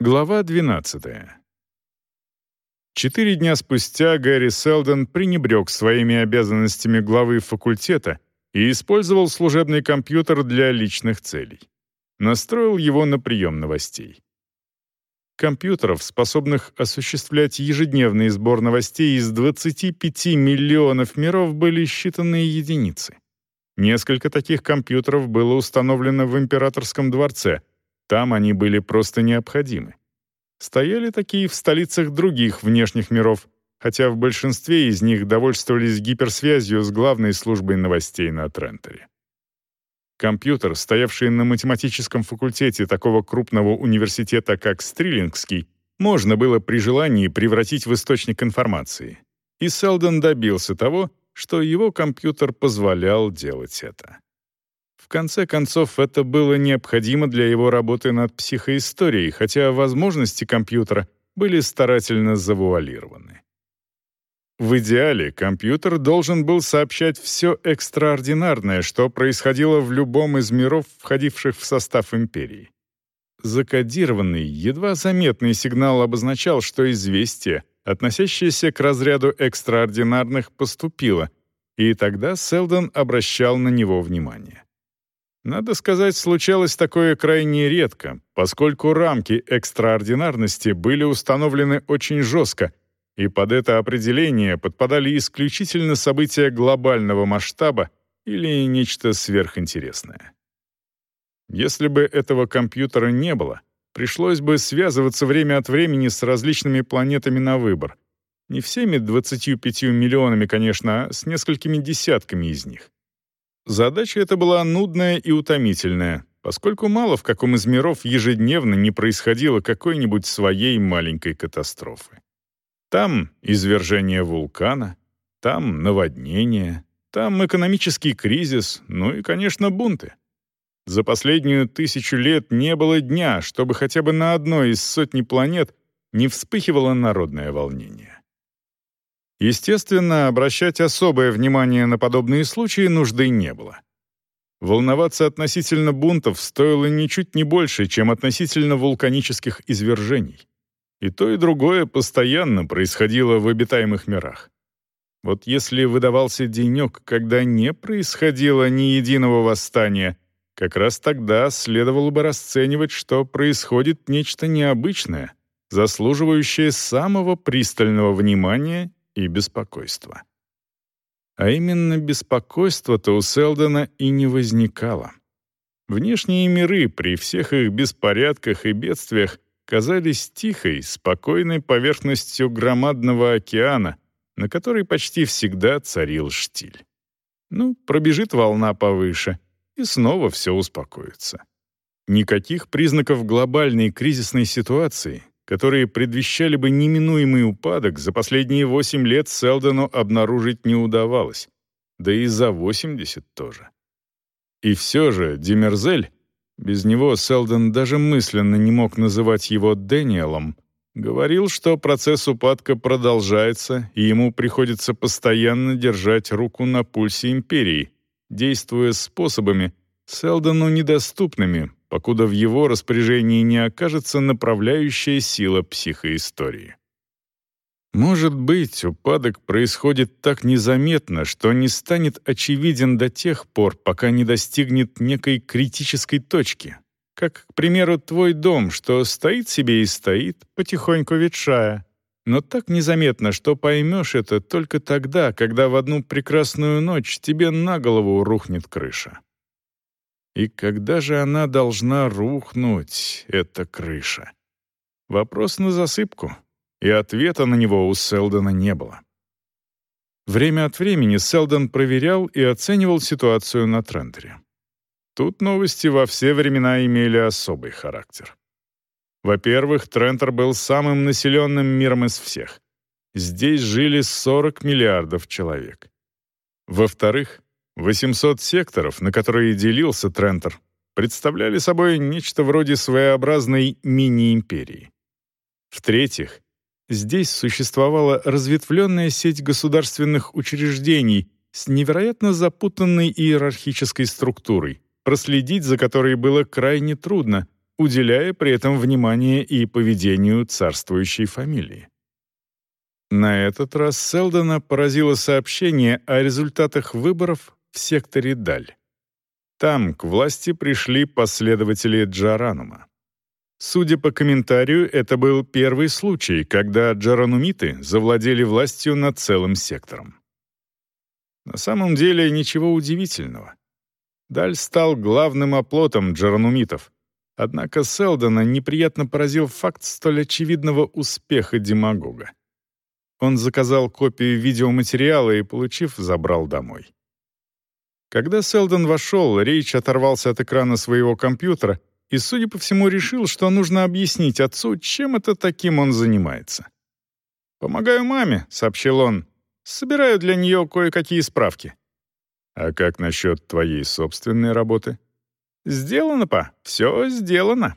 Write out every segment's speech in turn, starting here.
Глава 12. Четыре дня спустя Гэри Селдон пренебрег своими обязанностями главы факультета и использовал служебный компьютер для личных целей. Настроил его на прием новостей. Компьютеров, способных осуществлять ежедневный сбор новостей из 25 миллионов миров, были считанные единицы. Несколько таких компьютеров было установлено в императорском дворце. Там они были просто необходимы. Стояли такие в столицах других внешних миров, хотя в большинстве из них довольствовались гиперсвязью с главной службой новостей на Тренторе. Компьютер, стоявший на математическом факультете такого крупного университета, как Стрилингский, можно было при желании превратить в источник информации. И Селдон добился того, что его компьютер позволял делать это. В конце концов, это было необходимо для его работы над психоисторией, хотя возможности компьютера были старательно завуалированы. В идеале компьютер должен был сообщать все экстраординарное, что происходило в любом из миров, входивших в состав империи. Закодированный, едва заметный сигнал обозначал, что известие, относящееся к разряду экстраординарных, поступило, и тогда Селдон обращал на него внимание. Надо сказать, случалось такое крайне редко, поскольку рамки экстраординарности были установлены очень жестко, и под это определение подпадали исключительно события глобального масштаба или нечто сверхинтересное. Если бы этого компьютера не было, пришлось бы связываться время от времени с различными планетами на выбор. Не всеми 25 миллионами, конечно, а с несколькими десятками из них. Задача эта была нудная и утомительная, поскольку мало в каком из миров ежедневно не происходило какой-нибудь своей маленькой катастрофы. Там извержение вулкана, там наводнение, там экономический кризис, ну и, конечно, бунты. За последнюю тысячу лет не было дня, чтобы хотя бы на одной из сотни планет не вспыхивало народное волнение. Естественно, обращать особое внимание на подобные случаи нужды не было. Волноваться относительно бунтов стоило ничуть не больше, чем относительно вулканических извержений. И то, и другое постоянно происходило в обитаемых мирах. Вот если выдавался денек, когда не происходило ни единого восстания, как раз тогда следовало бы расценивать, что происходит нечто необычное, заслуживающее самого пристального внимания и беспокойство. А именно беспокойство-то у Селдона и не возникало. Внешние миры при всех их беспорядках и бедствиях казались тихой, спокойной поверхностью громадного океана, на которой почти всегда царил штиль. Ну, пробежит волна повыше, и снова все успокоится. Никаких признаков глобальной кризисной ситуации, которые предвещали бы неминуемый упадок, за последние 8 лет Селдону обнаружить не удавалось. Да и за 80 тоже. И все же Демерзель, без него Селдон даже мысленно не мог называть его Дэниелом, говорил, что процесс упадка продолжается, и ему приходится постоянно держать руку на пульсе империи, действуя способами, Селдону недоступными, покуда в его распоряжении не окажется направляющая сила психоистории. Может быть, упадок происходит так незаметно, что не станет очевиден до тех пор, пока не достигнет некой критической точки, как, к примеру, твой дом, что стоит себе и стоит, потихоньку ветшая, но так незаметно, что поймешь это только тогда, когда в одну прекрасную ночь тебе на голову рухнет крыша. И когда же она должна рухнуть, эта крыша? Вопрос на засыпку, и ответа на него у Селдона не было. Время от времени Селдон проверял и оценивал ситуацию на Трентере. Тут новости во все времена имели особый характер. Во-первых, Трентер был самым населенным миром из всех. Здесь жили 40 миллиардов человек. Во-вторых, 800 секторов, на которые делился Трентер, представляли собой нечто вроде своеобразной мини-империи. В-третьих, здесь существовала разветвленная сеть государственных учреждений с невероятно запутанной иерархической структурой, проследить за которой было крайне трудно, уделяя при этом внимание и поведению царствующей фамилии. На этот раз Селдона поразило сообщение о результатах выборов в секторе Даль. Там к власти пришли последователи Джаранума. Судя по комментарию, это был первый случай, когда джаранумиты завладели властью над целым сектором. На самом деле ничего удивительного. Даль стал главным оплотом джаранумитов, однако Селдона неприятно поразил факт столь очевидного успеха демагога. Он заказал копию видеоматериала и, получив, забрал домой. Когда Селдон вошел, Рейч оторвался от экрана своего компьютера и, судя по всему, решил, что нужно объяснить отцу, чем это таким он занимается. «Помогаю маме», — сообщил он. «Собираю для нее кое-какие справки». «А как насчет твоей собственной работы?» «Сделано, па. Все сделано».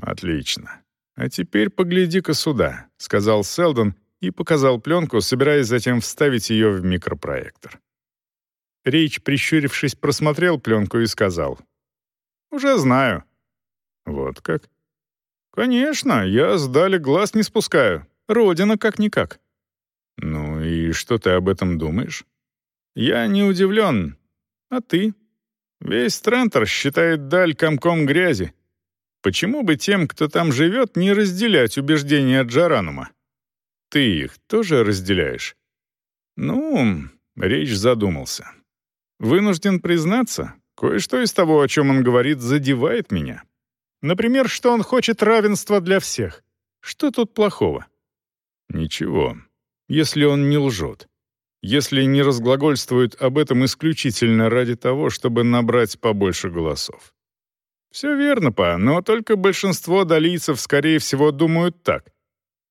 «Отлично. А теперь погляди-ка сюда», — сказал Селдон и показал пленку, собираясь затем вставить ее в микропроектор. Рейч, прищурившись, просмотрел пленку и сказал. «Уже знаю». «Вот как?» «Конечно, я с Дали глаз не спускаю. Родина как-никак». «Ну и что ты об этом думаешь?» «Я не удивлен. А ты?» «Весь Трентер считает Даль комком грязи. Почему бы тем, кто там живет, не разделять убеждения Джаранума?» «Ты их тоже разделяешь?» «Ну...» — Речь задумался. Вынужден признаться, кое-что из того, о чем он говорит, задевает меня. Например, что он хочет равенства для всех. Что тут плохого? Ничего, если он не лжет. Если не разглагольствует об этом исключительно ради того, чтобы набрать побольше голосов. Все верно, па, но только большинство долийцев, скорее всего, думают так.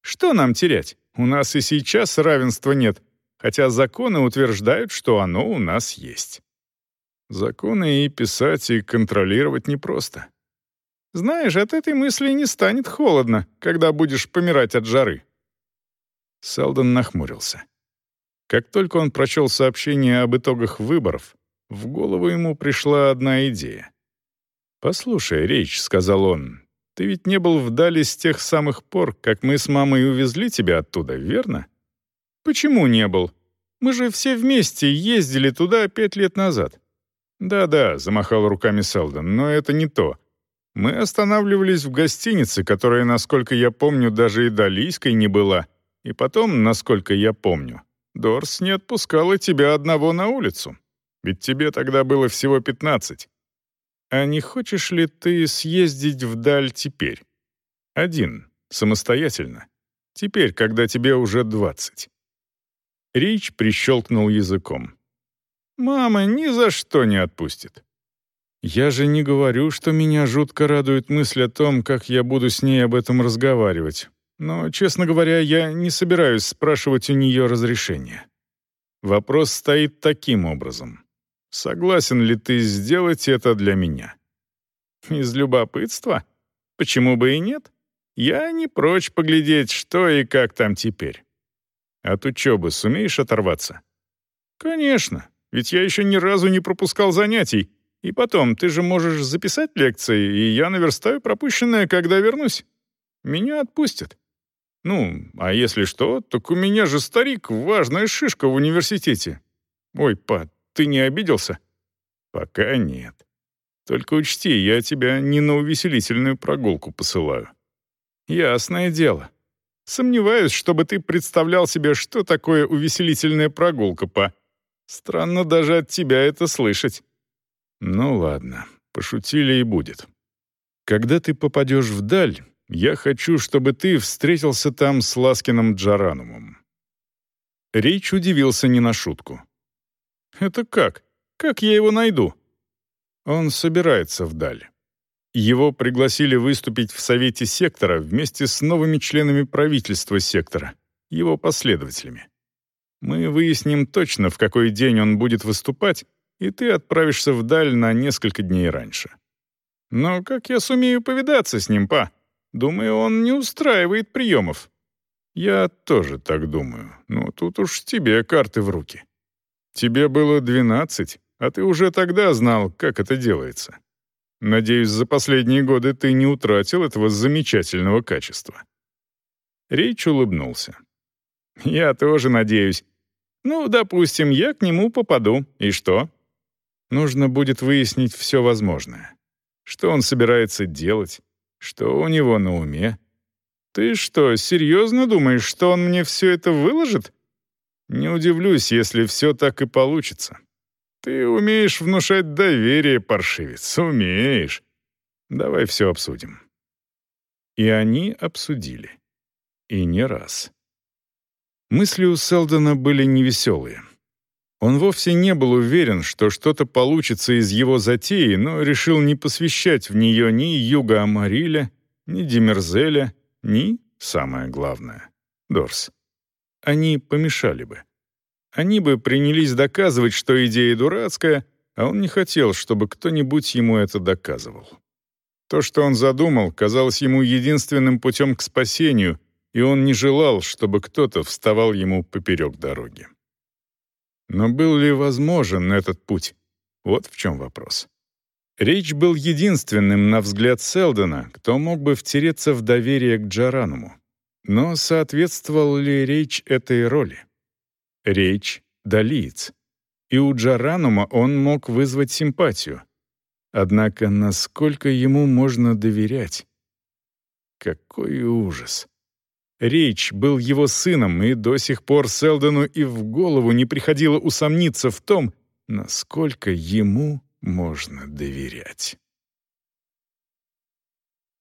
Что нам терять? У нас и сейчас равенства нет, хотя законы утверждают, что оно у нас есть. Законы и писать, и контролировать непросто. Знаешь, от этой мысли не станет холодно, когда будешь помирать от жары. Селдон нахмурился. Как только он прочел сообщение об итогах выборов, в голову ему пришла одна идея. «Послушай, Речь», — сказал он, — «ты ведь не был вдали с тех самых пор, как мы с мамой увезли тебя оттуда, верно?» «Почему не был? Мы же все вместе ездили туда пять лет назад». «Да-да», — замахал руками Селдон, — «но это не то. Мы останавливались в гостинице, которая, насколько я помню, даже и далийской не была. И потом, насколько я помню, Дорс не отпускала тебя одного на улицу. Ведь тебе тогда было всего пятнадцать. А не хочешь ли ты съездить вдаль теперь? Один, самостоятельно. Теперь, когда тебе уже двадцать. Рич прищелкнул языком. «Мама ни за что не отпустит». «Я же не говорю, что меня жутко радует мысль о том, как я буду с ней об этом разговаривать. Но, честно говоря, я не собираюсь спрашивать у нее разрешения. Вопрос стоит таким образом. Согласен ли ты сделать это для меня?» «Из любопытства? Почему бы и нет? Я не прочь поглядеть, что и как там теперь». От учебы сумеешь оторваться? Конечно, ведь я еще ни разу не пропускал занятий. И потом, ты же можешь записать лекции, и я наверстаю пропущенное, когда вернусь. Меня отпустят. Ну, а если что, так у меня же старик, важная шишка в университете. Ой, па, ты не обиделся? Пока нет. Только учти, я тебя не на увеселительную прогулку посылаю. Ясное дело. Сомневаюсь, чтобы ты представлял себе, что такое увеселительная прогулка, па. Странно даже от тебя это слышать. Ну ладно, пошутили и будет. Когда ты попадешь вдаль, я хочу, чтобы ты встретился там с Ласкиным Джаранумом». Рейч удивился не на шутку. «Это как? Как я его найду?» «Он собирается вдаль. Его пригласили выступить в Совете сектора вместе с новыми членами правительства сектора, его последователями. Мы выясним точно, в какой день он будет выступать, и ты отправишься вдаль на несколько дней раньше. Но как я сумею повидаться с ним, па? Думаю, он не устраивает приемов. Я тоже так думаю, но тут уж тебе карты в руки. Тебе было двенадцать, а ты уже тогда знал, как это делается. Надеюсь, за последние годы ты не утратил этого замечательного качества». Рейч улыбнулся. «Я тоже надеюсь. Ну, допустим, я к нему попаду. И что? Нужно будет выяснить все возможное. Что он собирается делать? Что у него на уме? Ты что, серьезно думаешь, что он мне все это выложит? Не удивлюсь, если все так и получится. Ты умеешь внушать доверие, паршивец, умеешь. Давай все обсудим. И они обсудили. И не раз. Мысли у Селдона были невеселые. Он вовсе не был уверен, что что-то получится из его затеи, но решил не посвящать в нее ни Юга Амариля, ни Демерзеля, ни, самое главное, Дорс. Они помешали бы. Они бы принялись доказывать, что идея дурацкая, а он не хотел, чтобы кто-нибудь ему это доказывал. То, что он задумал, казалось ему единственным путем к спасению — и он не желал, чтобы кто-то вставал ему поперек дороги. Но был ли возможен этот путь? Вот в чем вопрос. Речь был единственным, на взгляд Селдона, кто мог бы втереться в доверие к Джарануму. Но соответствовал ли речь этой роли? Речь — долиец. И у Джаранума он мог вызвать симпатию. Однако насколько ему можно доверять? Какой ужас! Рейч был его сыном, и до сих пор Селдону и в голову не приходило усомниться в том, насколько ему можно доверять.